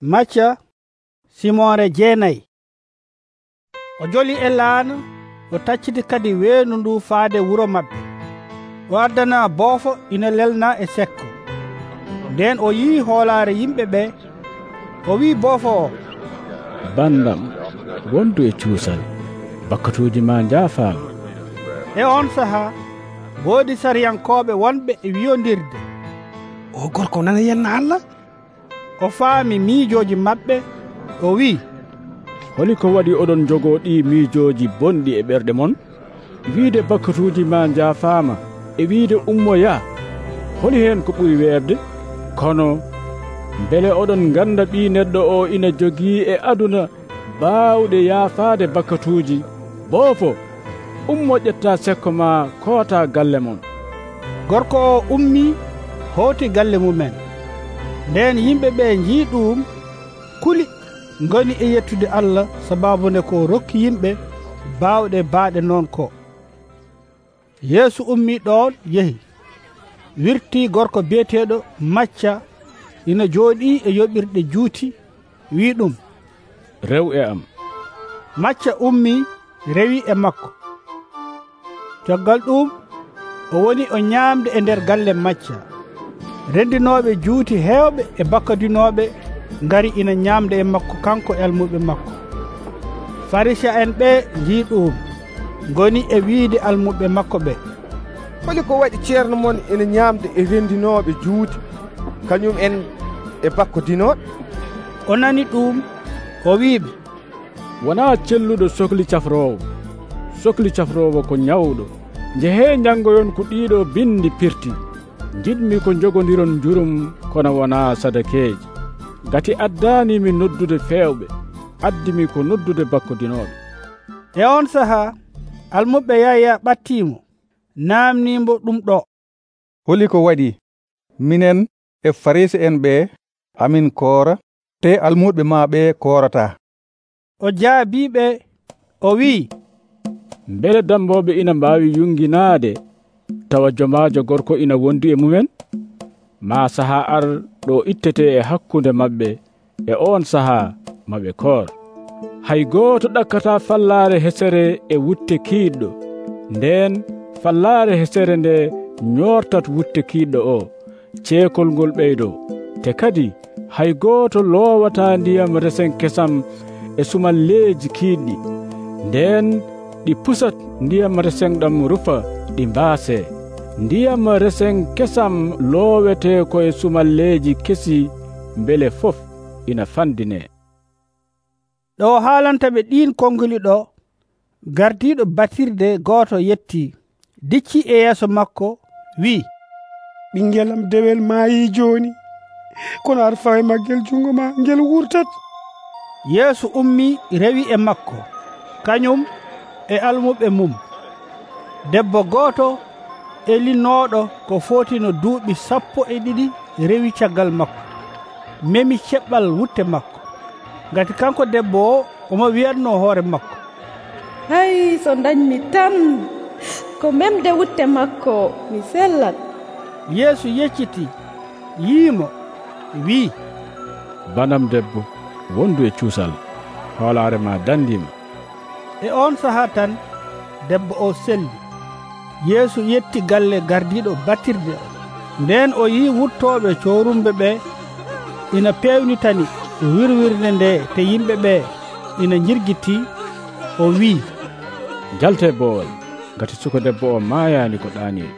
macca simore jeenayi. O joli e laana o tacciti kadi weenu ndu faade wuro maɓɓe. O addana boofo ina lelna e sekko. Nden o yii hoolaare yimɓe ɓe o wi boofo o. Bandam wondu e cuusal bakkatuuji ma njaafaama. E on sahaa woodi sariyankooɓe wonɓe e wiyondirde o gorko nana yenna allah? o faami miijooji maɓɓe o wi'i. Holi ko waɗi oɗon jogoo ɗi miijooji bonɗi e ɓerɗe mon. Wiide bakkatuuji ma njaafaama e wiide ummoya holi heen ko ɓuri weerde. Kono mbele oɗon ngannda ɓii neɗɗo o ina jogii e aduna baawɗe yaafaade bakkatuuji. Boofo ummo ƴetta sekko ma koota galle mon. Gorko o ummii hooti galle mumen. nden yimɓe ɓe jii ɗum kuli goni e yettude allah sababunde ko rokki yimɓe baawɗe baaɗe noon ko. Yeesu ummi ɗon yehi wirti gorko biyeteɗo macca ina jooɗi e yoɓirɗe juuti wi ɗum. Rew e am. Macca ummi rewi e makko. Caggal ɗum o woni o ñaamde e nder galle macca. reddinoɓe juuti heewɓe e bakkadinoɓe ngari ina ñaamda e makko kanko e almuɓe makko. Farisia en ɓe jii ɗum goni e wiide almuɓe makko ɓe. Holi ko waɗi ceerno mon ina ñaamda e renndinoɓe juuti kañum en e bakko bakkodinoɓe o nani ɗum o wiiɓe? Wona celluɗo sohli cafrowo. Sohli cafrowo ko ñawɗo. Jehe janngoyon ko ɗiɗo bindi pirti. jiɗmi ko jogodiron jurum kono wona sadakeji gati addanimi noddude fewɓe addimi ko noddude bakkodinoɓe e on saaha almuɓe yaya ɓattimo namnimo ɗum ɗo. Holi ko waɗi minen e farisi en ɓe amin koora te almuɓe ma ɓe korata o jaabiɓe o wi beele damboɓe ina mbawi yunginade tawa jomajo gorko ina wondi e mumen ma saha ar ɗo ittete e hakkunde maɓɓe e on saha maɓe koor. Hay gooto ɗakkata fallaare hesere e wutte kiiɗɗo nden fallaare hesere nde ñortat wutte kiiɗɗo o ceekol ngol ɓeydo. Te kadi hay gooto loowata ndiyam resen kesam e sumalleeji kiiɗɗi nden ɗi pusat ndiyam reseŋ ɗam rufa ɗi mbaase ndiyam reseŋ kesam loowete koye sumalleeji kesi mbele fof ina fandine. Ɗo haalanta ɓe ɗin kongoli ɗo gardiɗo batirde gooto yetti dicci e yeeso makko wi'i. Ɓinngelam dewel maayi jooni kono aɗa fawe maggel junngo ma ngel wurtat. Yeeso ummi rewi e makko. Kañum e almuɓe mum. Debbo gooto elinooɗo ko footino duuɓi sappo e ɗiɗi rewi caggal makko. Memi ceɓɓal wutte makko. Ngati kanko debbo o omo wiyatno hoore makko. Hay so dañmi tan ko memde wutte makko mi sellat. Yeesu yecciti yiimo wi'i. Banam debbo wondu e cuusal hoolaare ma dandima e on sahaa tan debbo o selli. Yeesu yetti galle gardiɗo battirde. O nden o yi wuttoɓe corumɓe ɓe ina pewnitani wirwirde nde te yimɓe ɓe ina jirgiti o wi'i. Jalte boowal gati suko debbo o maayani ko ɗaaniri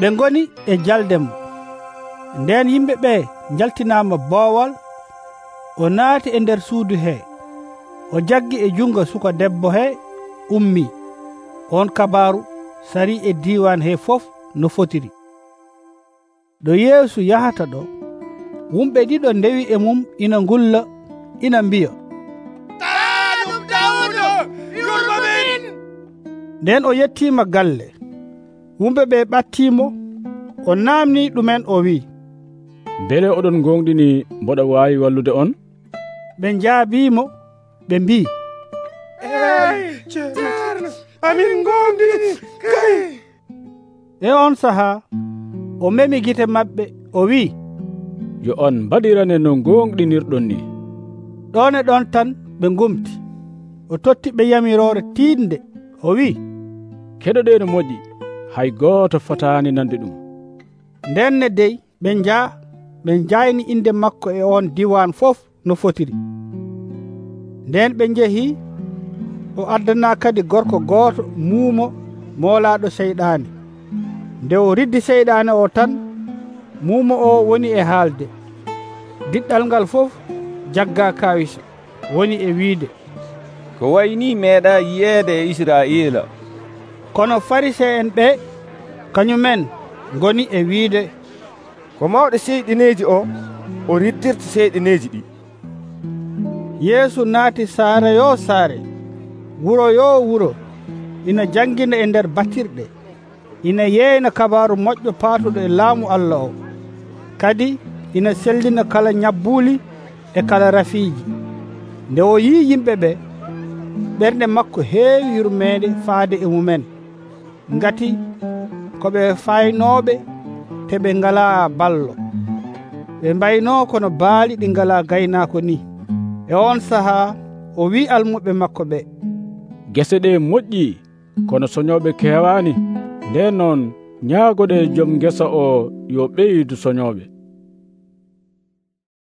ɓe goni e jalde mo. Nden yimɓe ɓe jaltinama boowal o naati e nder suudu hee o jaggi e jungo suka debbo he ummi. On kabaru sari e diwan he fof no fotiri. Ɗo yeesu yahata ɗo wumɓe ɗiɗo ndewi e mum ina ngulla ina mbiya taraɗum dawudo yurmo nden o yettima galle. Wumɓe ɓe ɓattimo o namni ɗumen o wi beele oɗon gonɗini mboɗa wawi wallude on? Ɓe jaabimo ɓe mbi. Amin gomdi kay. E on saha o memi gite maɓɓe o wi yo on mbaɗirane no gonɗinirɗon ni. Ɗon e ɗon tan ɓe gumti o totti ɓe yamirore tiinde o wi keɗoɗe no moƴƴi hay gooto fotani nande ɗum. Ndenne dey ɓe jaa ɓe jayni inde makko e on diwan fof no fotiri. nden ɓe jehi o addana kadi gorko gooto muumo moolaɗo seyɗani nde o riddi seyɗani o tan muumo o woni e haalde. Diɗɗal ngal fof jagga kawisa woni e wiide. Ko wayni meeɗa yiyeede e israila kono farisé en ɓe kañumen goni e wiide. Ko mawɗo seyɗineji o o riddirta seyɗineji ɗi. yeesu naati saare yo saare wuro yo wuro ina janngina e nder batirɗe ina yeeyna kabaru moƴƴo paatuɗo e laamu allah o. Kadi ina sellina kala ñabbuuli e kala rafiiji. Nde o yii yimɓe ɓe ɓernde makko heewi yurmeende faade e mumen. Ngati ko ɓe faynooɓe te ɓe ngalaa ballo. Ɓe mbaynoo kono baali ɗi ngalaa gaynaako ni. e on sahaa o wi almuɓe makko ɓe. Gese ɗe moƴƴi kono soñoɓe kewani nden noon ñaagoɗe joom gesa o yo ɓeydu soñoɓe